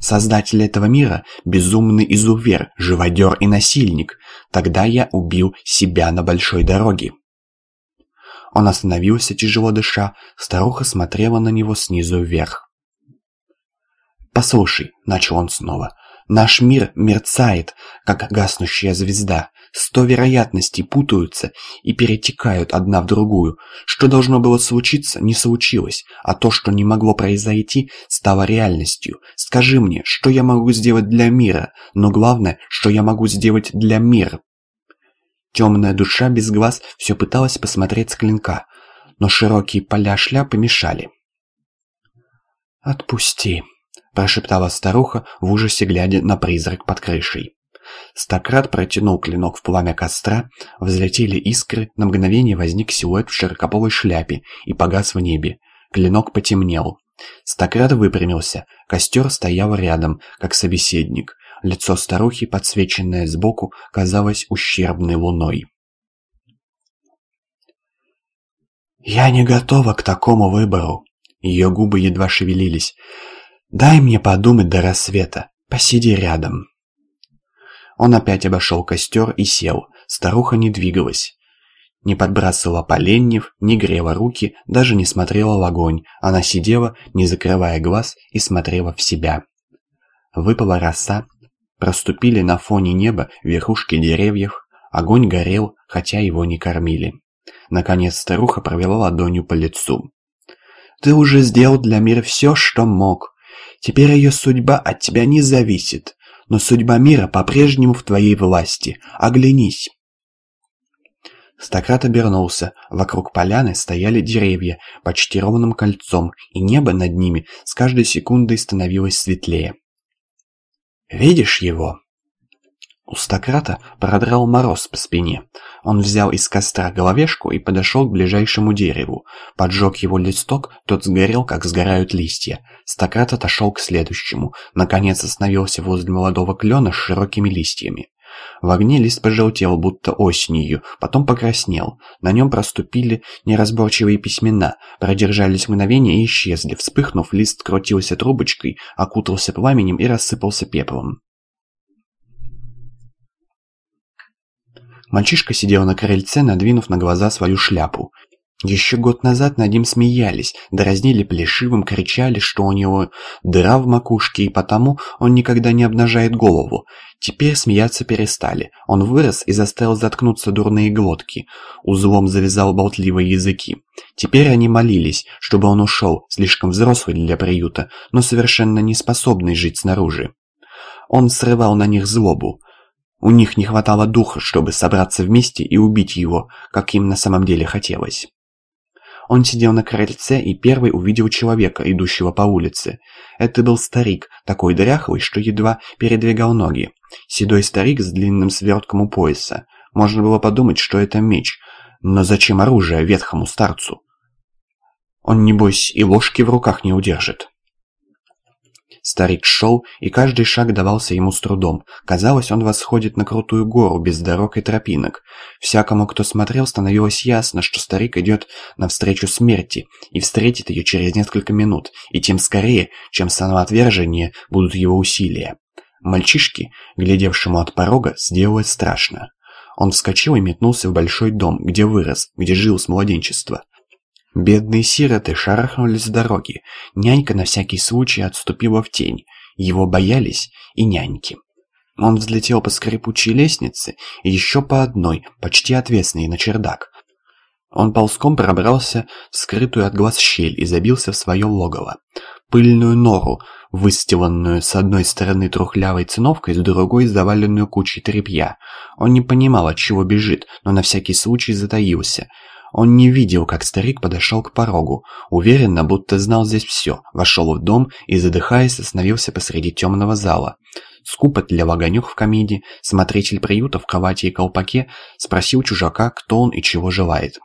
Создатель этого мира – безумный изувер, живодер и насильник. Тогда я убил себя на большой дороге». Он остановился, тяжело дыша, старуха смотрела на него снизу вверх. «Послушай», — начал он снова, — «наш мир мерцает, как гаснущая звезда. Сто вероятностей путаются и перетекают одна в другую. Что должно было случиться, не случилось, а то, что не могло произойти, стало реальностью. Скажи мне, что я могу сделать для мира, но главное, что я могу сделать для мира». Темная душа без глаз все пыталась посмотреть с клинка, но широкие поля шляпы мешали. «Отпусти», – прошептала старуха в ужасе, глядя на призрак под крышей. Стократ протянул клинок в пламя костра, взлетели искры, на мгновение возник силуэт в широкополой шляпе и погас в небе. Клинок потемнел. Стократ выпрямился, костер стоял рядом, как собеседник. Лицо старухи, подсвеченное сбоку, казалось ущербной луной. «Я не готова к такому выбору!» Ее губы едва шевелились. «Дай мне подумать до рассвета. Посиди рядом». Он опять обошел костер и сел. Старуха не двигалась. Не подбрасывала поленьев, не грела руки, даже не смотрела в огонь. Она сидела, не закрывая глаз, и смотрела в себя. Выпала роса, Проступили на фоне неба верхушки деревьев, огонь горел, хотя его не кормили. Наконец старуха провела ладонью по лицу. «Ты уже сделал для мира все, что мог. Теперь ее судьба от тебя не зависит, но судьба мира по-прежнему в твоей власти. Оглянись!» Стократ обернулся. Вокруг поляны стояли деревья почти ровным кольцом, и небо над ними с каждой секундой становилось светлее. «Видишь его?» У Стократа продрал мороз по спине. Он взял из костра головешку и подошел к ближайшему дереву. Поджег его листок, тот сгорел, как сгорают листья. Стократ отошел к следующему. Наконец остановился возле молодого клена с широкими листьями. В огне лист пожелтел, будто осенью, потом покраснел. На нем проступили неразборчивые письмена, продержались мгновение и исчезли. Вспыхнув, лист крутился трубочкой, окутался пламенем и рассыпался пеплом. Мальчишка сидел на крыльце, надвинув на глаза свою шляпу. Еще год назад над ним смеялись, дразнили плешивым, кричали, что у него дыра в макушке, и потому он никогда не обнажает голову. Теперь смеяться перестали. Он вырос и заставил заткнуться дурные глотки. Узлом завязал болтливые языки. Теперь они молились, чтобы он ушел, слишком взрослый для приюта, но совершенно не способный жить снаружи. Он срывал на них злобу. У них не хватало духа, чтобы собраться вместе и убить его, как им на самом деле хотелось. Он сидел на крыльце и первый увидел человека, идущего по улице. Это был старик, такой дряхлый, что едва передвигал ноги. Седой старик с длинным свертком у пояса. Можно было подумать, что это меч. Но зачем оружие ветхому старцу? Он, небось, и ложки в руках не удержит. Старик шел, и каждый шаг давался ему с трудом. Казалось, он восходит на крутую гору, без дорог и тропинок. Всякому, кто смотрел, становилось ясно, что старик идет навстречу смерти, и встретит ее через несколько минут, и тем скорее, чем самоотвержение будут его усилия. Мальчишке, глядевшему от порога, сделалось страшно. Он вскочил и метнулся в большой дом, где вырос, где жил с младенчества. Бедные сироты шарахнулись с дороги. Нянька на всякий случай отступила в тень. Его боялись и няньки. Он взлетел по скрипучей лестнице и еще по одной, почти отвесной, на чердак. Он ползком пробрался в скрытую от глаз щель и забился в свое логово. Пыльную нору, выстиланную с одной стороны трухлявой циновкой, с другой заваленную кучей тряпья. Он не понимал, от чего бежит, но на всякий случай затаился – он не видел, как старик подошел к порогу, уверенно, будто знал здесь все, вошел в дом и, задыхаясь, остановился посреди темного зала. Скупо тлел огонек в камине, смотритель приюта в кровати и колпаке спросил чужака, кто он и чего желает.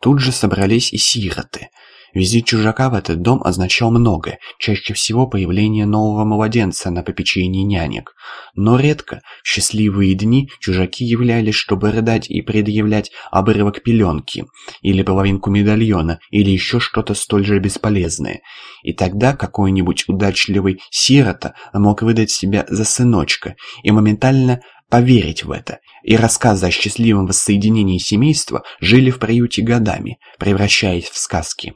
Тут же собрались и сироты. Визит чужака в этот дом означал многое, чаще всего появление нового младенца на попечении нянек. Но редко, в счастливые дни, чужаки являлись, чтобы рыдать и предъявлять обрывок пеленки, или половинку медальона, или еще что-то столь же бесполезное. И тогда какой-нибудь удачливый сирота мог выдать себя за сыночка и моментально поверить в это, и рассказы о счастливом воссоединении семейства жили в приюте годами, превращаясь в сказки.